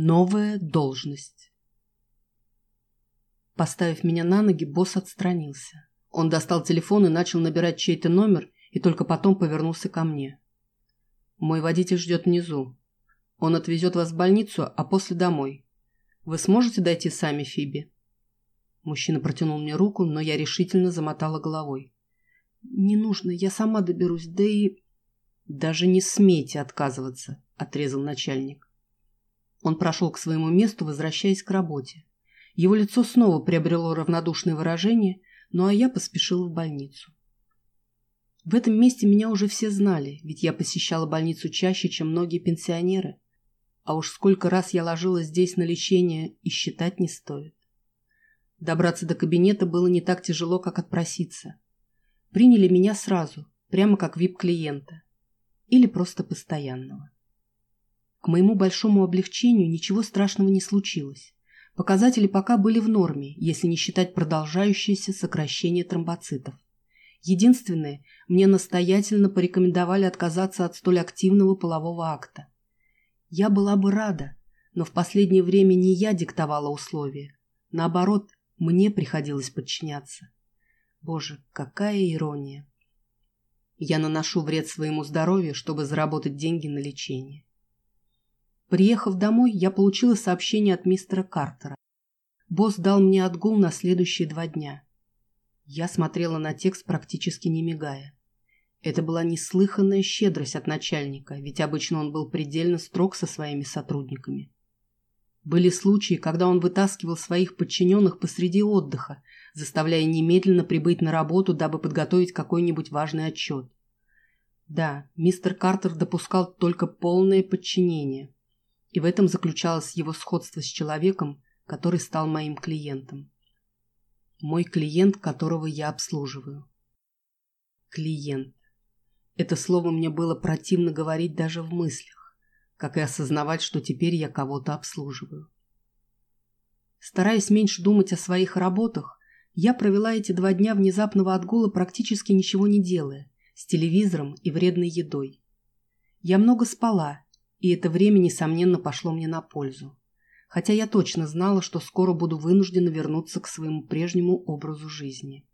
Новая должность. Поставив меня на ноги, босс отстранился. Он достал телефон и начал набирать чей-то номер, и только потом повернулся ко мне. «Мой водитель ждет внизу. Он отвезет вас в больницу, а после домой. Вы сможете дойти сами, Фиби?» Мужчина протянул мне руку, но я решительно замотала головой. «Не нужно, я сама доберусь, да и...» «Даже не смейте отказываться», — отрезал начальник. Он прошел к своему месту, возвращаясь к работе. Его лицо снова приобрело равнодушное выражение, ну а я поспешила в больницу. В этом месте меня уже все знали, ведь я посещала больницу чаще, чем многие пенсионеры. А уж сколько раз я ложилась здесь на лечение, и считать не стоит. Добраться до кабинета было не так тяжело, как отпроситься. Приняли меня сразу, прямо как вип-клиента. Или просто постоянного. К моему большому облегчению ничего страшного не случилось. Показатели пока были в норме, если не считать продолжающееся сокращение тромбоцитов. Единственное, мне настоятельно порекомендовали отказаться от столь активного полового акта. Я была бы рада, но в последнее время не я диктовала условия. Наоборот, мне приходилось подчиняться. Боже, какая ирония. Я наношу вред своему здоровью, чтобы заработать деньги на лечение. Приехав домой, я получила сообщение от мистера Картера. Босс дал мне отгул на следующие два дня. Я смотрела на текст, практически не мигая. Это была неслыханная щедрость от начальника, ведь обычно он был предельно строг со своими сотрудниками. Были случаи, когда он вытаскивал своих подчиненных посреди отдыха, заставляя немедленно прибыть на работу, дабы подготовить какой-нибудь важный отчет. Да, мистер Картер допускал только полное подчинение – и в этом заключалось его сходство с человеком, который стал моим клиентом. Мой клиент, которого я обслуживаю. Клиент. Это слово мне было противно говорить даже в мыслях, как и осознавать, что теперь я кого-то обслуживаю. Стараясь меньше думать о своих работах, я провела эти два дня внезапного отгула практически ничего не делая, с телевизором и вредной едой. Я много спала и это время, несомненно, пошло мне на пользу. Хотя я точно знала, что скоро буду вынуждена вернуться к своему прежнему образу жизни.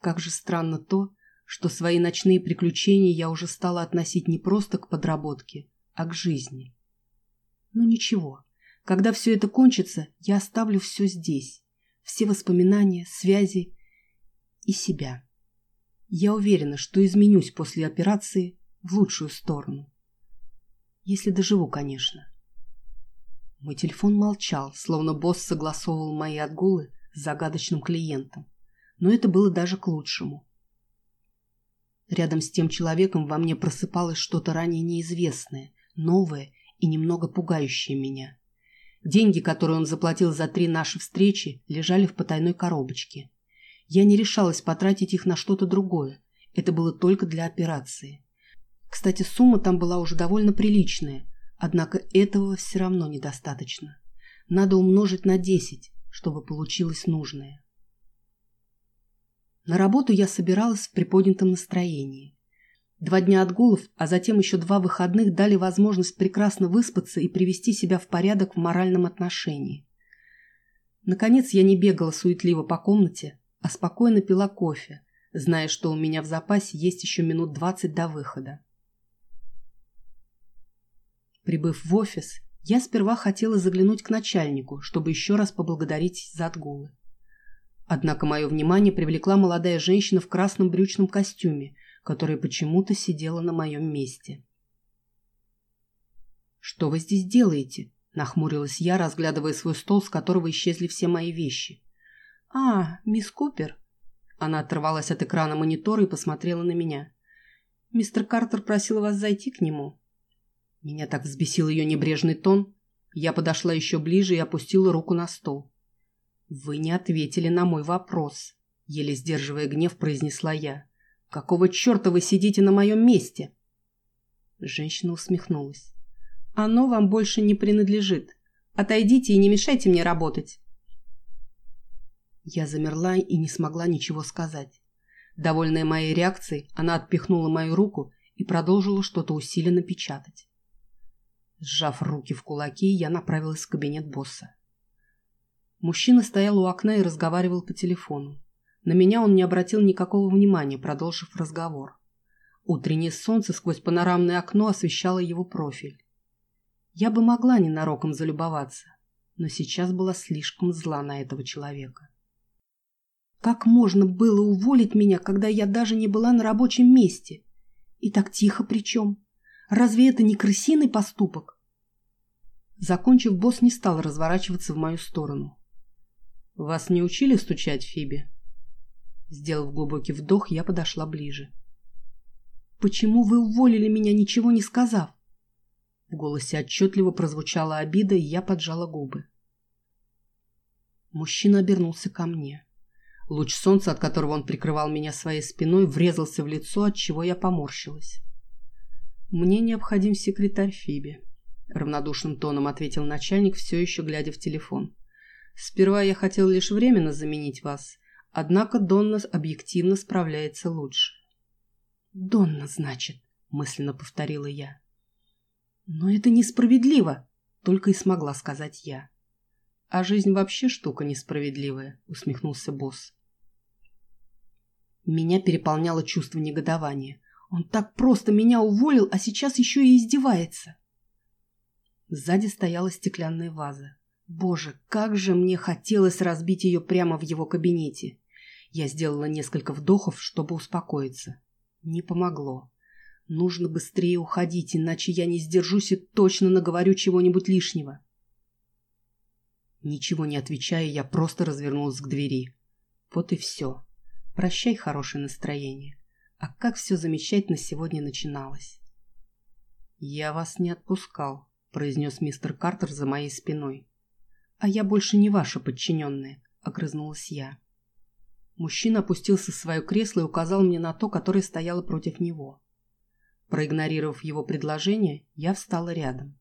Как же странно то, что свои ночные приключения я уже стала относить не просто к подработке, а к жизни. Но ничего, когда все это кончится, я оставлю все здесь. Все воспоминания, связи и себя. Я уверена, что изменюсь после операции в лучшую сторону. Если доживу, конечно. Мой телефон молчал, словно босс согласовывал мои отгулы с загадочным клиентом. Но это было даже к лучшему. Рядом с тем человеком во мне просыпалось что-то ранее неизвестное, новое и немного пугающее меня. Деньги, которые он заплатил за три наши встречи, лежали в потайной коробочке. Я не решалась потратить их на что-то другое. Это было только для операции. Кстати, сумма там была уже довольно приличная, однако этого все равно недостаточно. Надо умножить на 10, чтобы получилось нужное. На работу я собиралась в приподнятом настроении. Два дня отгулов, а затем еще два выходных дали возможность прекрасно выспаться и привести себя в порядок в моральном отношении. Наконец я не бегала суетливо по комнате, а спокойно пила кофе, зная, что у меня в запасе есть еще минут двадцать до выхода. Прибыв в офис, я сперва хотела заглянуть к начальнику, чтобы еще раз поблагодарить за отгулы. Однако мое внимание привлекла молодая женщина в красном брючном костюме, которая почему-то сидела на моем месте. «Что вы здесь делаете?» – нахмурилась я, разглядывая свой стол, с которого исчезли все мои вещи. «А, мисс Купер?» Она оторвалась от экрана монитора и посмотрела на меня. «Мистер Картер просил вас зайти к нему». Меня так взбесил ее небрежный тон. Я подошла еще ближе и опустила руку на стол. «Вы не ответили на мой вопрос», — еле сдерживая гнев, произнесла я. «Какого черта вы сидите на моем месте?» Женщина усмехнулась. «Оно вам больше не принадлежит. Отойдите и не мешайте мне работать». Я замерла и не смогла ничего сказать. Довольная моей реакцией, она отпихнула мою руку и продолжила что-то усиленно печатать. Сжав руки в кулаки, я направилась в кабинет босса. Мужчина стоял у окна и разговаривал по телефону. На меня он не обратил никакого внимания, продолжив разговор. Утреннее солнце сквозь панорамное окно освещало его профиль. Я бы могла ненароком залюбоваться, но сейчас была слишком зла на этого человека. Как можно было уволить меня, когда я даже не была на рабочем месте? И так тихо причем? Разве это не крысиный поступок? Закончив, босс не стал разворачиваться в мою сторону. «Вас не учили стучать, Фиби?» Сделав глубокий вдох, я подошла ближе. «Почему вы уволили меня, ничего не сказав?» В голосе отчетливо прозвучала обида, и я поджала губы. Мужчина обернулся ко мне. Луч солнца, от которого он прикрывал меня своей спиной, врезался в лицо, от чего я поморщилась. «Мне необходим секретарь Фиби», — равнодушным тоном ответил начальник, все еще глядя в телефон. «Сперва я хотел лишь временно заменить вас, однако Донна объективно справляется лучше». «Донна, значит», — мысленно повторила я. «Но это несправедливо», — только и смогла сказать я. «А жизнь вообще штука несправедливая», — усмехнулся босс. Меня переполняло чувство негодования. Он так просто меня уволил, а сейчас еще и издевается. Сзади стояла стеклянная ваза. Боже, как же мне хотелось разбить ее прямо в его кабинете. Я сделала несколько вдохов, чтобы успокоиться. Не помогло. Нужно быстрее уходить, иначе я не сдержусь и точно наговорю чего-нибудь лишнего. Ничего не отвечая, я просто развернулась к двери. Вот и все. Прощай хорошее настроение. А как все замечательно сегодня начиналось. «Я вас не отпускал», — произнес мистер Картер за моей спиной. «А я больше не ваша подчиненная», — огрызнулась я. Мужчина опустился в свое кресло и указал мне на то, которое стояло против него. Проигнорировав его предложение, я встала рядом.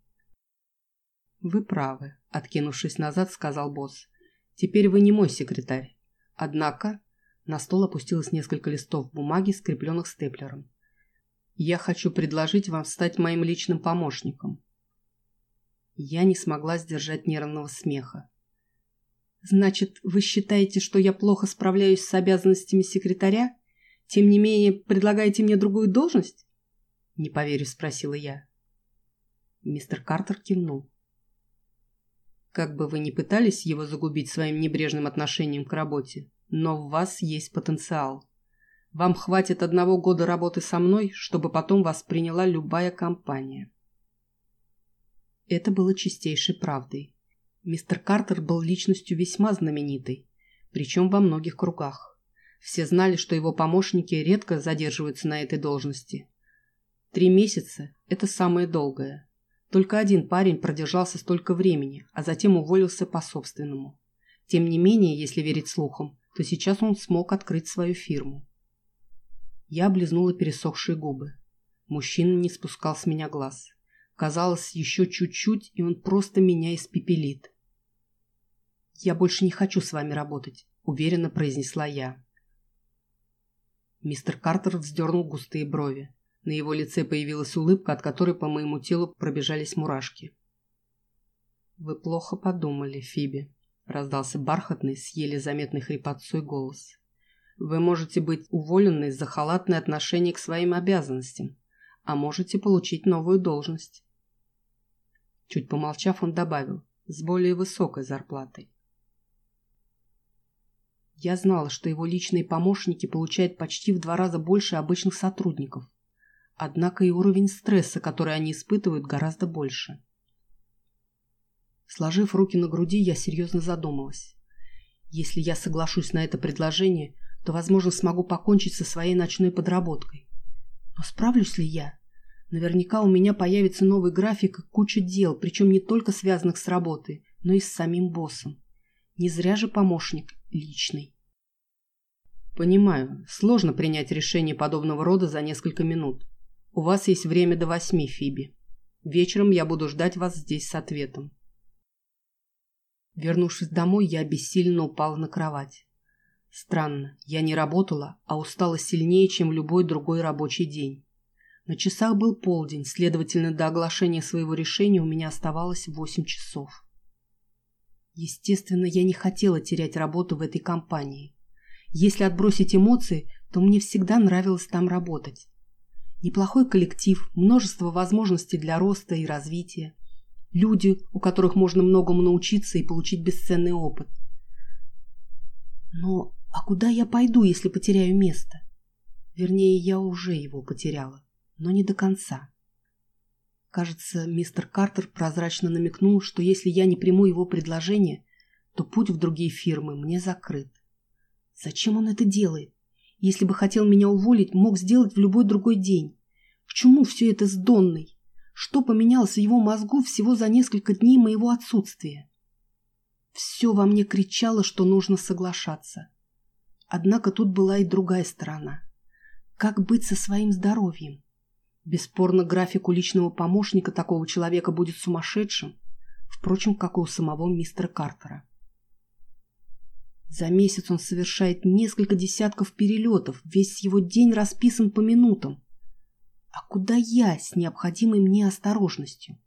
«Вы правы», — откинувшись назад, сказал босс. «Теперь вы не мой секретарь. Однако на стол опустилось несколько листов бумаги, скрепленных степлером. «Я хочу предложить вам стать моим личным помощником». Я не смогла сдержать нервного смеха. «Значит, вы считаете, что я плохо справляюсь с обязанностями секретаря? Тем не менее, предлагаете мне другую должность?» Не поверю, спросила я. Мистер Картер кивнул. Как бы вы ни пытались его загубить своим небрежным отношением к работе, но в вас есть потенциал. Вам хватит одного года работы со мной, чтобы потом вас приняла любая компания. Это было чистейшей правдой. Мистер Картер был личностью весьма знаменитой, причем во многих кругах. Все знали, что его помощники редко задерживаются на этой должности. Три месяца – это самое долгое. Только один парень продержался столько времени, а затем уволился по собственному. Тем не менее, если верить слухам, то сейчас он смог открыть свою фирму. Я облизнула пересохшие губы. Мужчина не спускал с меня глаз. Казалось, еще чуть-чуть, и он просто меня испепелит. «Я больше не хочу с вами работать», — уверенно произнесла я. Мистер Картер вздернул густые брови. На его лице появилась улыбка, от которой по моему телу пробежались мурашки. «Вы плохо подумали, Фиби», раздался бархатный с еле заметной хрипотцой голос. Вы можете быть уволены за халатное отношение к своим обязанностям, а можете получить новую должность. Чуть помолчав, он добавил, с более высокой зарплатой. Я знала, что его личные помощники получают почти в два раза больше обычных сотрудников. Однако и уровень стресса, который они испытывают, гораздо больше. Сложив руки на груди, я серьезно задумалась. Если я соглашусь на это предложение, то, возможно, смогу покончить со своей ночной подработкой. Но справлюсь ли я? Наверняка у меня появится новый график и куча дел, причем не только связанных с работой, но и с самим боссом. Не зря же помощник личный. Понимаю, сложно принять решение подобного рода за несколько минут. У вас есть время до восьми, Фиби. Вечером я буду ждать вас здесь с ответом. Вернувшись домой, я бессильно упала на кровать. Странно, я не работала, а устала сильнее, чем любой другой рабочий день. На часах был полдень, следовательно, до оглашения своего решения у меня оставалось восемь часов. Естественно, я не хотела терять работу в этой компании. Если отбросить эмоции, то мне всегда нравилось там работать. Неплохой коллектив, множество возможностей для роста и развития. Люди, у которых можно многому научиться и получить бесценный опыт. Но а куда я пойду, если потеряю место? Вернее, я уже его потеряла но не до конца. Кажется, мистер Картер прозрачно намекнул, что если я не приму его предложение, то путь в другие фирмы мне закрыт. Зачем он это делает? Если бы хотел меня уволить, мог сделать в любой другой день. К чему все это с Донной? Что поменялось в его мозгу всего за несколько дней моего отсутствия? Все во мне кричало, что нужно соглашаться. Однако тут была и другая сторона. Как быть со своим здоровьем? Бесспорно, график у личного помощника такого человека будет сумасшедшим, впрочем, как и у самого мистера Картера. За месяц он совершает несколько десятков перелетов, весь его день расписан по минутам. А куда я с необходимой мне осторожностью?